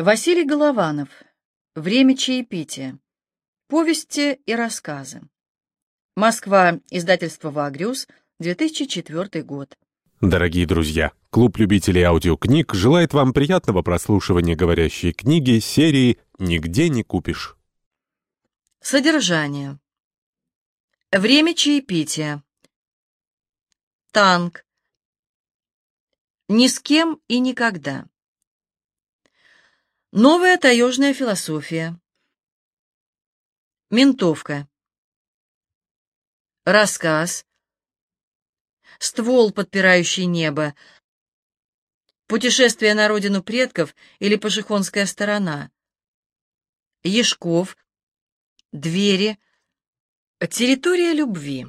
Василий Голованов. Время чаепития. Повести и рассказы. Москва. Издательство «Вагриус», 2004 год. Дорогие друзья, клуб любителей аудиокниг желает вам приятного прослушивания говорящей книги серии «Нигде не купишь». Содержание. Время чаепития. Танк. Ни с кем и никогда. Новая таежная философия. Ментовка. Рассказ. Ствол, подпирающий небо. Путешествие на родину предков или пашихонская сторона. Ешков. Двери. Территория любви.